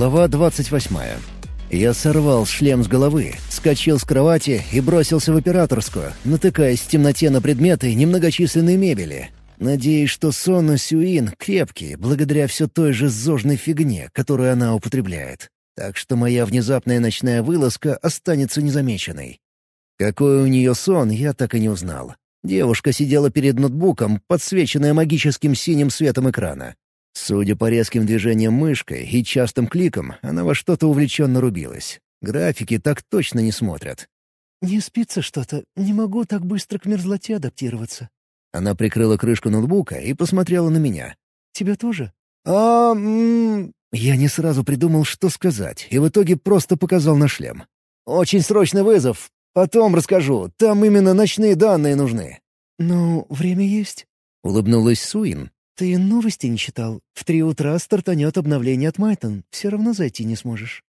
Глава 28. Я сорвал шлем с головы, скачал с кровати и бросился в операторскую, натыкаясь в темноте на предметы немногочисленной мебели. Надеюсь, что сон и Сюин крепкие, благодаря все той же зожной фигне, которую она употребляет. Так что моя внезапная ночная вылазка останется незамеченной. Какой у нее сон, я так и не узнал. Девушка сидела перед ноутбуком, подсвеченная магическим синим светом экрана. Судя по резким движениям мышкой и частым кликам, она во что-то увлеченно рубилась. Графики так точно не смотрят. «Не спится что-то. Не могу так быстро к мерзлоте адаптироваться». Она прикрыла крышку ноутбука и посмотрела на меня. «Тебя тоже?» «А... Я не сразу придумал, что сказать, и в итоге просто показал на шлем. «Очень срочный вызов. Потом расскажу. Там именно ночные данные нужны». «Ну, время есть», — улыбнулась Суин. «Ты новости не читал? В три утра стартанет обновление от Майтон. Все равно зайти не сможешь».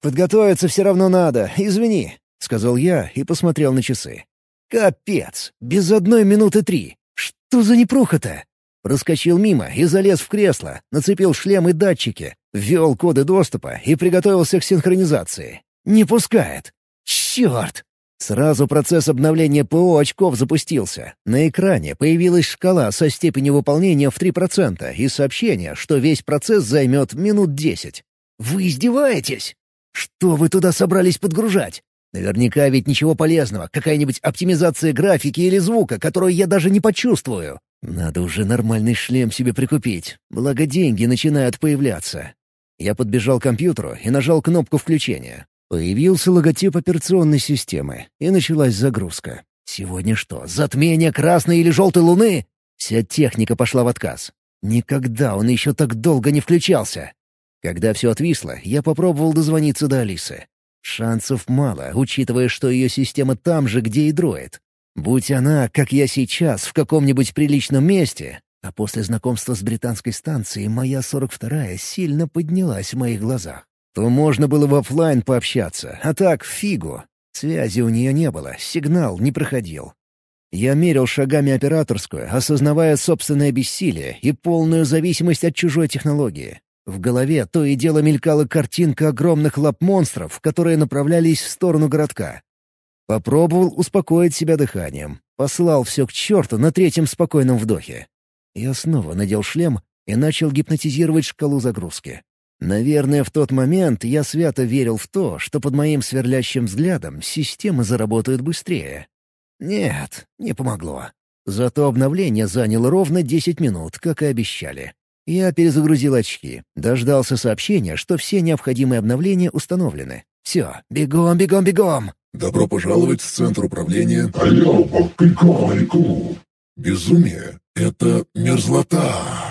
«Подготовиться все равно надо. Извини», — сказал я и посмотрел на часы. «Капец! Без одной минуты три! Что за непруха-то?» Проскочил мимо и залез в кресло, нацепил шлем и датчики, ввел коды доступа и приготовился к синхронизации. «Не пускает! Черт!» Сразу процесс обновления ПО очков запустился. На экране появилась шкала со степенью выполнения в 3% и сообщение, что весь процесс займет минут 10. «Вы издеваетесь? Что вы туда собрались подгружать? Наверняка ведь ничего полезного, какая-нибудь оптимизация графики или звука, которую я даже не почувствую. Надо уже нормальный шлем себе прикупить, благо деньги начинают появляться. Я подбежал к компьютеру и нажал кнопку включения. Появился логотип операционной системы, и началась загрузка. Сегодня что, затмение красной или желтой луны? Вся техника пошла в отказ. Никогда он еще так долго не включался. Когда все отвисло, я попробовал дозвониться до Алисы. Шансов мало, учитывая, что ее система там же, где и дроид. Будь она, как я сейчас, в каком-нибудь приличном месте, а после знакомства с британской станцией моя 42-я сильно поднялась в моих глазах то можно было в офлайн пообщаться, а так фигу. Связи у нее не было, сигнал не проходил. Я мерил шагами операторскую, осознавая собственное бессилие и полную зависимость от чужой технологии. В голове то и дело мелькала картинка огромных лап монстров, которые направлялись в сторону городка. Попробовал успокоить себя дыханием. Послал все к черту на третьем спокойном вдохе. Я снова надел шлем и начал гипнотизировать шкалу загрузки. Наверное, в тот момент я свято верил в то, что под моим сверлящим взглядом система заработает быстрее. Нет, не помогло. Зато обновление заняло ровно 10 минут, как и обещали. Я перезагрузил очки, дождался сообщения, что все необходимые обновления установлены. Все, бегом, бегом, бегом! «Добро пожаловать в Центр управления Алёпа Прикольку!» «Безумие — это мерзлота!»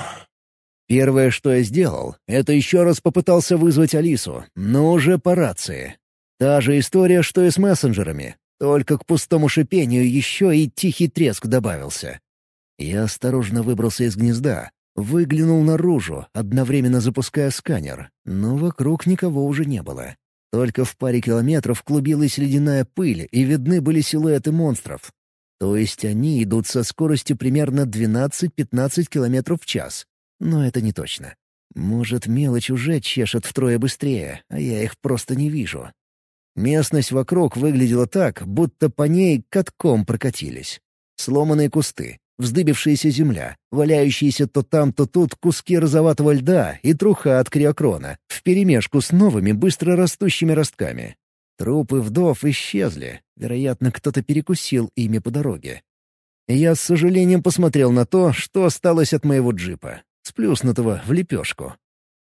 Первое, что я сделал, это еще раз попытался вызвать Алису, но уже по рации. Та же история, что и с мессенджерами, только к пустому шипению еще и тихий треск добавился. Я осторожно выбрался из гнезда, выглянул наружу, одновременно запуская сканер, но вокруг никого уже не было. Только в паре километров клубилась ледяная пыль, и видны были силуэты монстров. То есть они идут со скоростью примерно 12-15 километров в час. Но это не точно. Может, мелочь уже чешет втрое быстрее, а я их просто не вижу. Местность вокруг выглядела так, будто по ней катком прокатились. Сломанные кусты, вздыбившаяся земля, валяющиеся то там, то тут куски розоватого льда и труха от криокрона, вперемешку с новыми быстро растущими ростками. Трупы вдов исчезли, вероятно, кто-то перекусил ими по дороге. Я с сожалением посмотрел на то, что осталось от моего джипа сплюснутого в лепешку.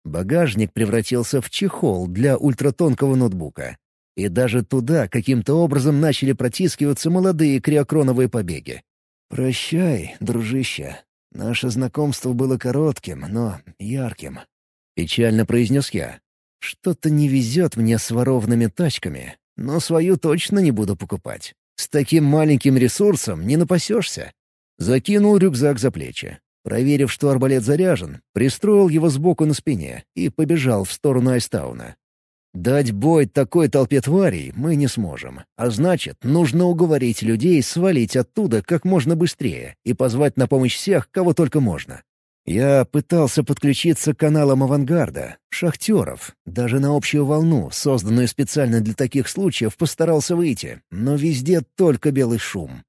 Багажник превратился в чехол для ультратонкого ноутбука. И даже туда каким-то образом начали протискиваться молодые криокроновые побеги. «Прощай, дружище. Наше знакомство было коротким, но ярким», — печально произнес я. «Что-то не везет мне с воровными тачками, но свою точно не буду покупать. С таким маленьким ресурсом не напасешься». Закинул рюкзак за плечи. Проверив, что арбалет заряжен, пристроил его сбоку на спине и побежал в сторону Айстауна. Дать бой такой толпе тварей мы не сможем, а значит, нужно уговорить людей свалить оттуда как можно быстрее и позвать на помощь всех, кого только можно. Я пытался подключиться к каналам авангарда, шахтеров, даже на общую волну, созданную специально для таких случаев, постарался выйти, но везде только белый шум.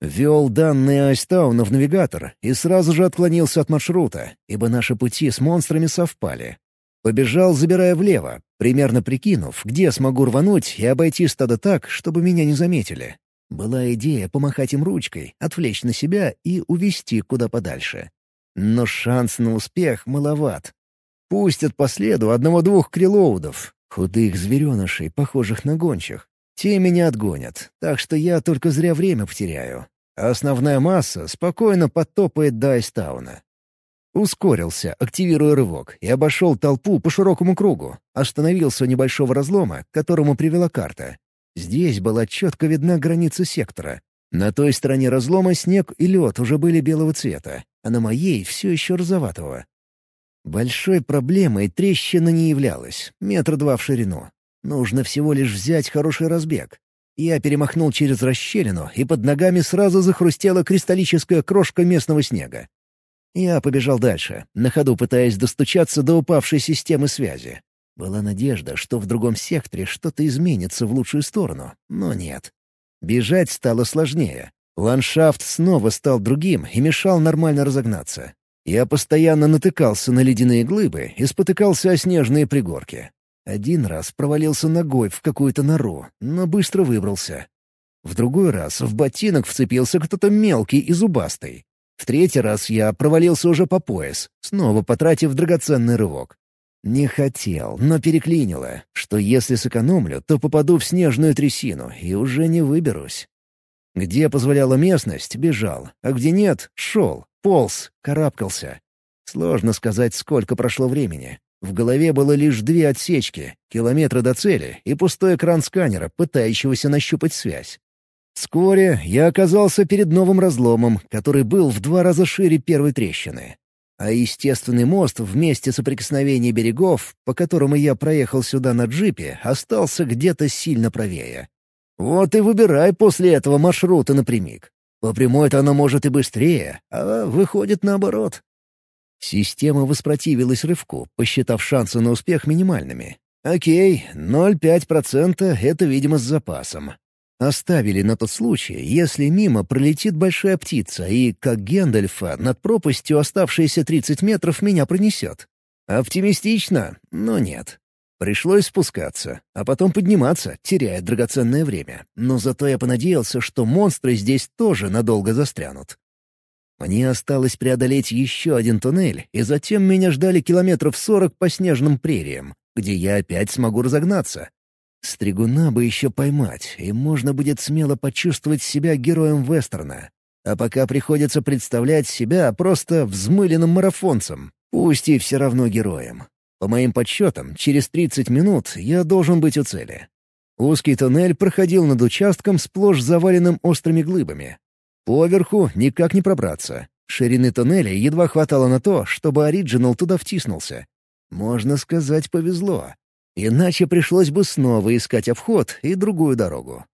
Ввел данные Айстауна в навигатор и сразу же отклонился от маршрута, ибо наши пути с монстрами совпали. Побежал, забирая влево, примерно прикинув, где смогу рвануть и обойти стадо так, чтобы меня не заметили. Была идея помахать им ручкой, отвлечь на себя и увести куда подальше. Но шанс на успех маловат. Пустят по следу одного-двух крилоудов, худых зверенышей, похожих на гончих. Те меня отгонят, так что я только зря время потеряю. А основная масса спокойно подтопает до Айстауна. Ускорился, активируя рывок, и обошел толпу по широкому кругу. Остановился у небольшого разлома, к которому привела карта. Здесь была четко видна граница сектора. На той стороне разлома снег и лед уже были белого цвета, а на моей все еще розоватого. Большой проблемой трещина не являлась, метра два в ширину. Нужно всего лишь взять хороший разбег. Я перемахнул через расщелину, и под ногами сразу захрустела кристаллическая крошка местного снега. Я побежал дальше, на ходу пытаясь достучаться до упавшей системы связи. Была надежда, что в другом секторе что-то изменится в лучшую сторону, но нет. Бежать стало сложнее. Ландшафт снова стал другим и мешал нормально разогнаться. Я постоянно натыкался на ледяные глыбы и спотыкался о снежные пригорки. Один раз провалился ногой в какую-то нору, но быстро выбрался. В другой раз в ботинок вцепился кто-то мелкий и зубастый. В третий раз я провалился уже по пояс, снова потратив драгоценный рывок. Не хотел, но переклинило, что если сэкономлю, то попаду в снежную трясину и уже не выберусь. Где позволяла местность — бежал, а где нет — шел, полз, карабкался. Сложно сказать, сколько прошло времени. В голове было лишь две отсечки, километры до цели и пустой экран сканера, пытающегося нащупать связь. Вскоре я оказался перед новым разломом, который был в два раза шире первой трещины. А естественный мост в месте соприкосновения берегов, по которому я проехал сюда на джипе, остался где-то сильно правее. Вот и выбирай после этого маршрута напрямик. По прямой-то оно может и быстрее, а выходит наоборот. Система воспротивилась рывку, посчитав шансы на успех минимальными. Окей, 0,5% — это, видимо, с запасом. Оставили на тот случай, если мимо пролетит большая птица и, как Гендальфа, над пропастью оставшиеся 30 метров меня пронесет. Оптимистично, но нет. Пришлось спускаться, а потом подниматься, теряя драгоценное время. Но зато я понадеялся, что монстры здесь тоже надолго застрянут. Мне осталось преодолеть еще один туннель, и затем меня ждали километров сорок по снежным прериям, где я опять смогу разогнаться, Стригуна бы еще поймать, и можно будет смело почувствовать себя героем вестерна. А пока приходится представлять себя просто взмыленным марафонцем, пусть и все равно героем. По моим подсчетам, через 30 минут я должен быть у цели. Узкий туннель проходил над участком, сплошь заваленным острыми глыбами. Поверху никак не пробраться. Ширины туннеля едва хватало на то, чтобы оригинал туда втиснулся. Можно сказать, повезло. Иначе пришлось бы снова искать обход и другую дорогу.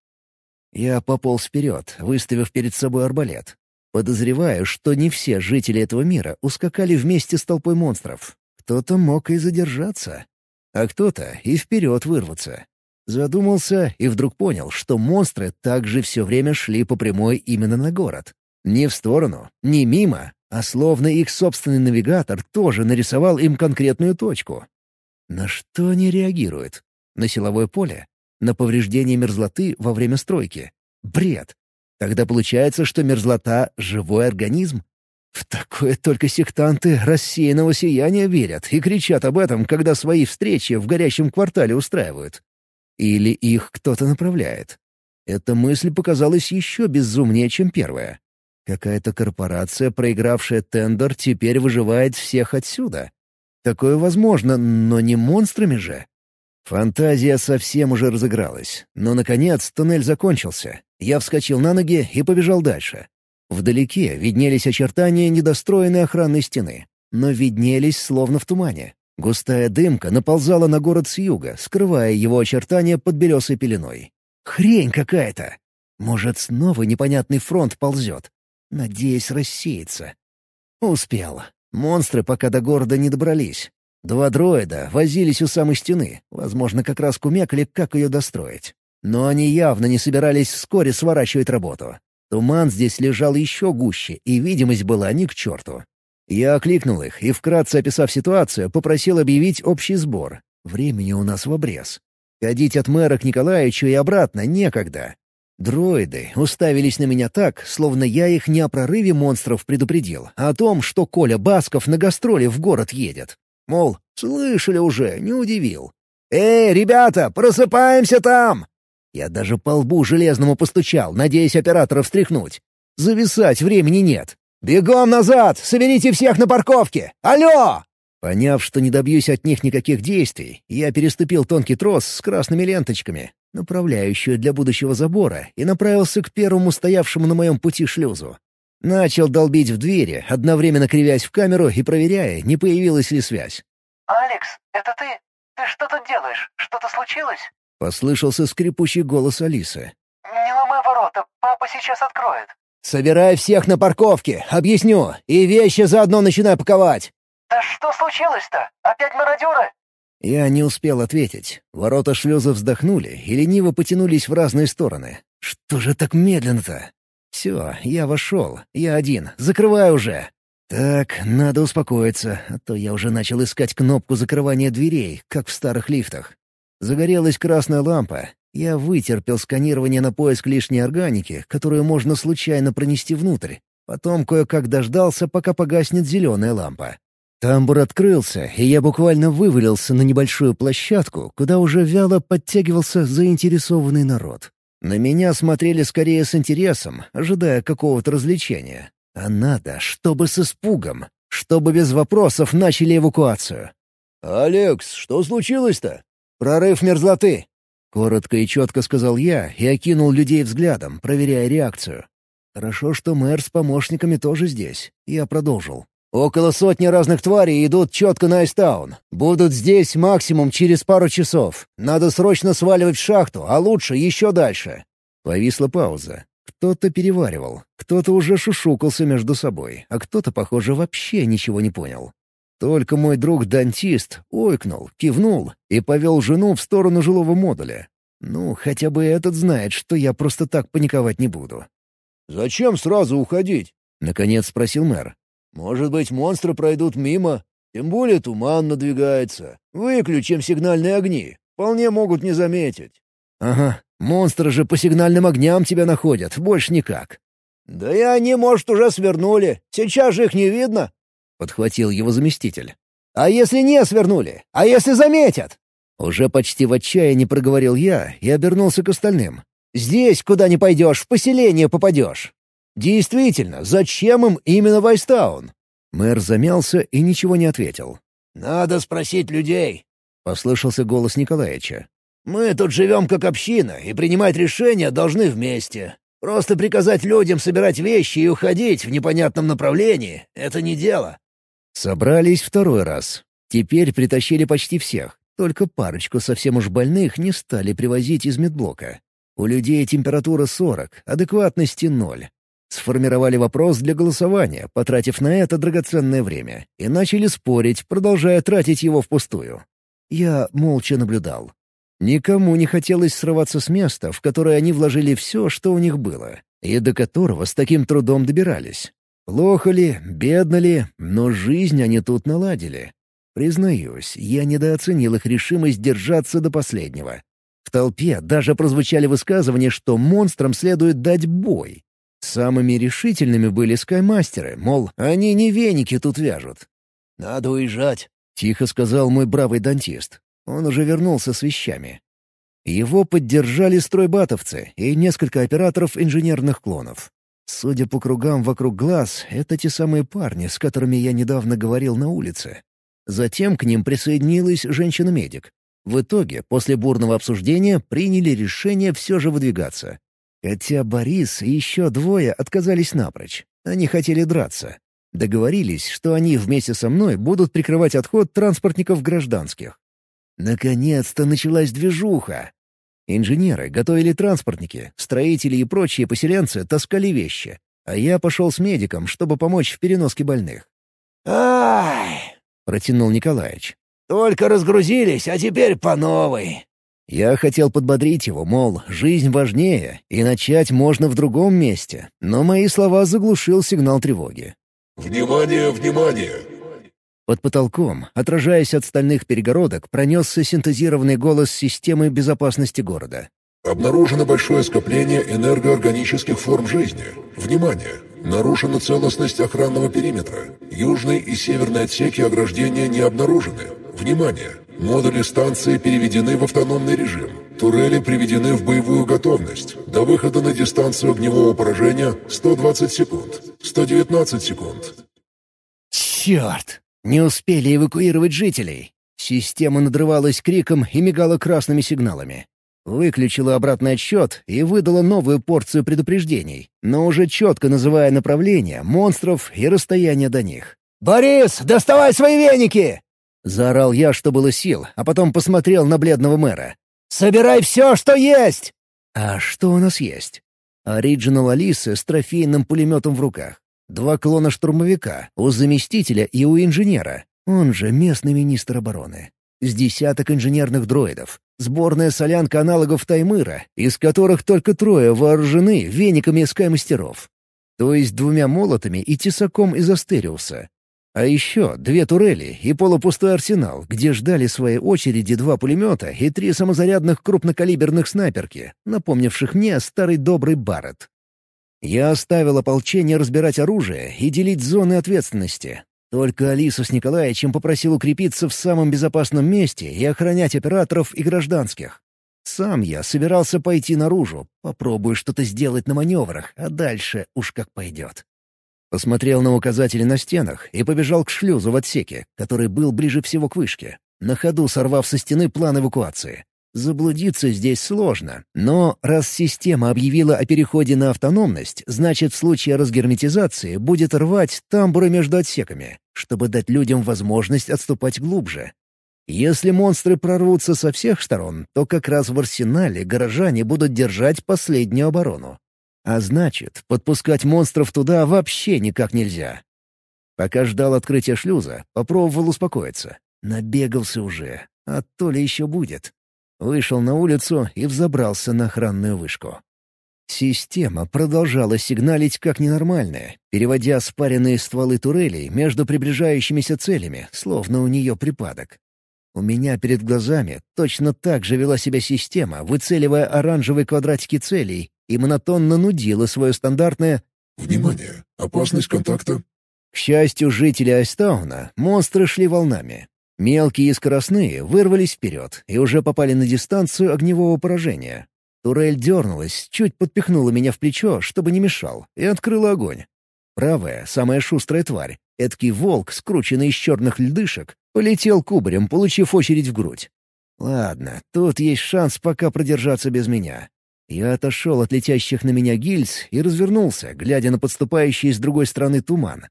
Я пополз вперед, выставив перед собой арбалет. Подозреваю, что не все жители этого мира ускакали вместе с толпой монстров. Кто-то мог и задержаться, а кто-то и вперед вырваться. Задумался и вдруг понял, что монстры также все время шли по прямой именно на город. Не в сторону, не мимо, а словно их собственный навигатор тоже нарисовал им конкретную точку. На что они реагируют? На силовое поле? На повреждение мерзлоты во время стройки? Бред! Тогда получается, что мерзлота — живой организм? В такое только сектанты рассеянного сияния верят и кричат об этом, когда свои встречи в горящем квартале устраивают. Или их кто-то направляет. Эта мысль показалась еще безумнее, чем первая. Какая-то корпорация, проигравшая тендер, теперь выживает всех отсюда. Такое возможно, но не монстрами же. Фантазия совсем уже разыгралась. Но, наконец, туннель закончился. Я вскочил на ноги и побежал дальше. Вдалеке виднелись очертания недостроенной охранной стены. Но виднелись словно в тумане. Густая дымка наползала на город с юга, скрывая его очертания под белесой пеленой. Хрень какая-то! Может, снова непонятный фронт ползет? Надеюсь, рассеется. Успел. Монстры пока до города не добрались. Два дроида возились у самой стены, возможно, как раз кумекали, как ее достроить. Но они явно не собирались вскоре сворачивать работу. Туман здесь лежал еще гуще, и видимость была ни к черту. Я окликнул их и, вкратце описав ситуацию, попросил объявить общий сбор. Времени у нас в обрез. Ходить от мэра к Николаевичу и обратно некогда. Дроиды уставились на меня так, словно я их не о прорыве монстров предупредил, а о том, что Коля Басков на гастроли в город едет. Мол, слышали уже, не удивил. «Эй, ребята, просыпаемся там!» Я даже по лбу железному постучал, надеясь оператора встряхнуть. Зависать времени нет. «Бегом назад! Соберите всех на парковке! Алло!» Поняв, что не добьюсь от них никаких действий, я переступил тонкий трос с красными ленточками, направляющую для будущего забора, и направился к первому стоявшему на моем пути шлюзу. Начал долбить в двери, одновременно кривясь в камеру и проверяя, не появилась ли связь. «Алекс, это ты? Ты что тут делаешь? Что-то случилось?» — послышался скрипучий голос Алисы. «Не ломай ворота, папа сейчас откроет». «Собирай всех на парковке, объясню, и вещи заодно начинай паковать». «Да что случилось-то? Опять мародеры?» Я не успел ответить. Ворота шлюза вздохнули и лениво потянулись в разные стороны. «Что же так медленно-то?» «Все, я вошел. Я один. Закрывай уже!» «Так, надо успокоиться, а то я уже начал искать кнопку закрывания дверей, как в старых лифтах. Загорелась красная лампа, я вытерпел сканирование на поиск лишней органики, которую можно случайно пронести внутрь. Потом кое-как дождался, пока погаснет зеленая лампа. Тамбур открылся, и я буквально вывалился на небольшую площадку, куда уже вяло подтягивался заинтересованный народ. На меня смотрели скорее с интересом, ожидая какого-то развлечения. А надо, чтобы с испугом, чтобы без вопросов начали эвакуацию. «Алекс, что случилось-то?» «Прорыв мерзлоты. Коротко и четко сказал я и окинул людей взглядом, проверяя реакцию. Хорошо, что мэр с помощниками тоже здесь. Я продолжил. «Около сотни разных тварей идут четко на Айстаун. Будут здесь максимум через пару часов. Надо срочно сваливать в шахту, а лучше еще дальше». Повисла пауза. Кто-то переваривал, кто-то уже шушукался между собой, а кто-то, похоже, вообще ничего не понял. Только мой друг-дантист ойкнул, кивнул и повел жену в сторону жилого модуля. Ну, хотя бы этот знает, что я просто так паниковать не буду. «Зачем сразу уходить?» — наконец спросил мэр. «Может быть, монстры пройдут мимо? Тем более туман надвигается. Выключим сигнальные огни. Вполне могут не заметить». «Ага, монстры же по сигнальным огням тебя находят, больше никак». «Да и они, может, уже свернули. Сейчас же их не видно. — подхватил его заместитель. «А если не свернули? А если заметят?» Уже почти в отчаянии проговорил я и обернулся к остальным. «Здесь, куда не пойдешь, в поселение попадешь». «Действительно, зачем им именно Вайстаун?» Мэр замялся и ничего не ответил. «Надо спросить людей», — послышался голос Николаевича. «Мы тут живем как община, и принимать решения должны вместе. Просто приказать людям собирать вещи и уходить в непонятном направлении — это не дело. Собрались второй раз. Теперь притащили почти всех. Только парочку совсем уж больных не стали привозить из медблока. У людей температура 40, адекватности ноль. Сформировали вопрос для голосования, потратив на это драгоценное время, и начали спорить, продолжая тратить его впустую. Я молча наблюдал. Никому не хотелось срываться с места, в которое они вложили все, что у них было, и до которого с таким трудом добирались. Плохо ли, бедно ли, но жизнь они тут наладили. Признаюсь, я недооценил их решимость держаться до последнего. В толпе даже прозвучали высказывания, что монстрам следует дать бой. Самыми решительными были скаймастеры, мол, они не веники тут вяжут. «Надо уезжать», — тихо сказал мой бравый дантист. Он уже вернулся с вещами. Его поддержали стройбатовцы и несколько операторов инженерных клонов. Судя по кругам вокруг глаз, это те самые парни, с которыми я недавно говорил на улице. Затем к ним присоединилась женщина-медик. В итоге, после бурного обсуждения, приняли решение все же выдвигаться. Хотя Борис и еще двое отказались напрочь. Они хотели драться. Договорились, что они вместе со мной будут прикрывать отход транспортников гражданских. Наконец-то началась движуха. Инженеры готовили транспортники, строители и прочие поселенцы таскали вещи, а я пошел с медиком, чтобы помочь в переноске больных. «Ай!» — протянул Николаевич. «Только разгрузились, а теперь по новой». Я хотел подбодрить его, мол, жизнь важнее, и начать можно в другом месте, но мои слова заглушил сигнал тревоги. «Внимание, внимание! Под потолком, отражаясь от стальных перегородок, пронесся синтезированный голос системы безопасности города. Обнаружено большое скопление энергоорганических форм жизни. Внимание! Нарушена целостность охранного периметра. Южный и северный отсеки ограждения не обнаружены. Внимание! Модули станции переведены в автономный режим. Турели приведены в боевую готовность. До выхода на дистанцию огневого поражения 120 секунд. 119 секунд. Черт! Не успели эвакуировать жителей. Система надрывалась криком и мигала красными сигналами. Выключила обратный отсчет и выдала новую порцию предупреждений, но уже четко называя направление, монстров и расстояние до них. «Борис, доставай свои веники!» Заорал я, что было сил, а потом посмотрел на бледного мэра. «Собирай все, что есть!» «А что у нас есть?» Оригинал Алисы с трофейным пулеметом в руках. Два клона штурмовика, у заместителя и у инженера, он же местный министр обороны. С десяток инженерных дроидов. Сборная солянка аналогов Таймыра, из которых только трое вооружены вениками скай-мастеров. То есть двумя молотами и тесаком из Астериуса. А еще две турели и полупустой арсенал, где ждали своей очереди два пулемета и три самозарядных крупнокалиберных снайперки, напомнивших мне старый добрый Барретт. Я оставил ополчение разбирать оружие и делить зоны ответственности. Только Алису с Николаевичем попросил укрепиться в самом безопасном месте и охранять операторов и гражданских. Сам я собирался пойти наружу, попробую что-то сделать на маневрах, а дальше уж как пойдет. Посмотрел на указатели на стенах и побежал к шлюзу в отсеке, который был ближе всего к вышке, на ходу сорвав со стены план эвакуации. Заблудиться здесь сложно, но раз система объявила о переходе на автономность, значит в случае разгерметизации будет рвать тамбуры между отсеками, чтобы дать людям возможность отступать глубже. Если монстры прорвутся со всех сторон, то как раз в арсенале горожане будут держать последнюю оборону. А значит, подпускать монстров туда вообще никак нельзя. Пока ждал открытия шлюза, попробовал успокоиться. Набегался уже, а то ли еще будет. Вышел на улицу и взобрался на охранную вышку. Система продолжала сигналить как ненормальная, переводя спаренные стволы турелей между приближающимися целями, словно у нее припадок. У меня перед глазами точно так же вела себя система, выцеливая оранжевые квадратики целей и монотонно нудила свое стандартное «Внимание! Опасность контакта!». К счастью, жители Айстауна монстры шли волнами. Мелкие и скоростные вырвались вперед и уже попали на дистанцию огневого поражения. Турель дернулась, чуть подпихнула меня в плечо, чтобы не мешал, и открыла огонь. Правая, самая шустрая тварь, эдкий волк, скрученный из черных льдышек, полетел кубарем, получив очередь в грудь. Ладно, тут есть шанс пока продержаться без меня. Я отошел от летящих на меня гильз и развернулся, глядя на подступающий с другой стороны туман.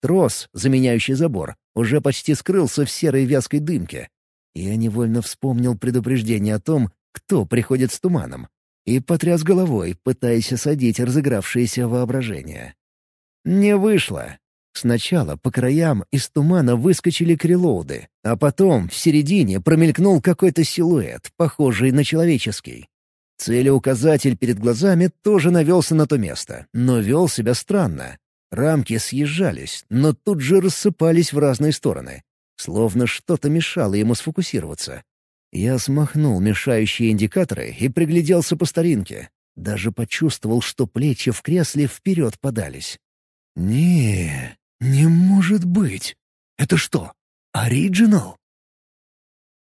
Трос, заменяющий забор, уже почти скрылся в серой вязкой дымке. Я невольно вспомнил предупреждение о том, кто приходит с туманом, и потряс головой, пытаясь осадить разыгравшееся воображение. Не вышло. Сначала по краям из тумана выскочили крилоуды, а потом в середине промелькнул какой-то силуэт, похожий на человеческий. Целеуказатель перед глазами тоже навелся на то место, но вел себя странно. Рамки съезжались, но тут же рассыпались в разные стороны. Словно что-то мешало ему сфокусироваться. Я смахнул мешающие индикаторы и пригляделся по старинке. Даже почувствовал, что плечи в кресле вперед подались. «Не, не может быть! Это что, оригинал?»